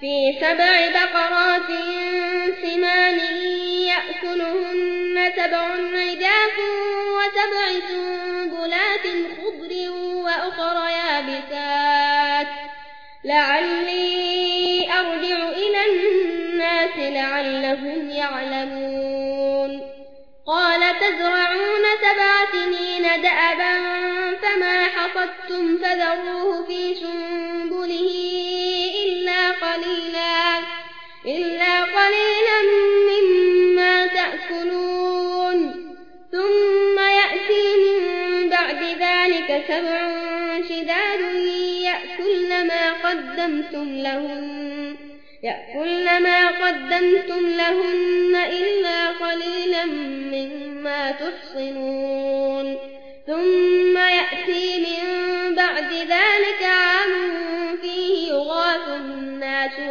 في سبع بقرات سمان يأكلهن سبع عجاف وسبع سنبلات خضر وأخر يابسات. لعلي أرجع إلى الناس لعلهم يعلمون. قال تزرعون سبع سنين دأبا فما حصدتم فذروه في إلا قليلا مما تأكلون. ثم يأتي من بعد ذلك سبع شداد يأكل ما قدمتم لهن يأكل ما قدمتم لهن إلا قليلا مما تحصنون. ثم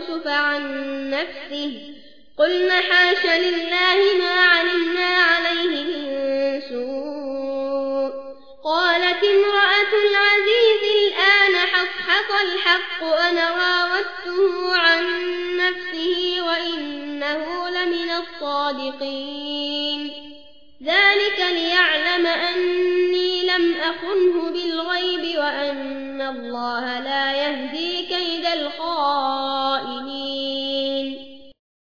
يوسف عن نفسه قلنا حاش لله ما علمنا عليه من سوء. قالت امرأة العزيز الآن حق الحق أنا راودته عن نفسه وإنه لمن الصادقين. ذلك ليعلم أني لم أخنه بالغيب وأن الله لا يهدي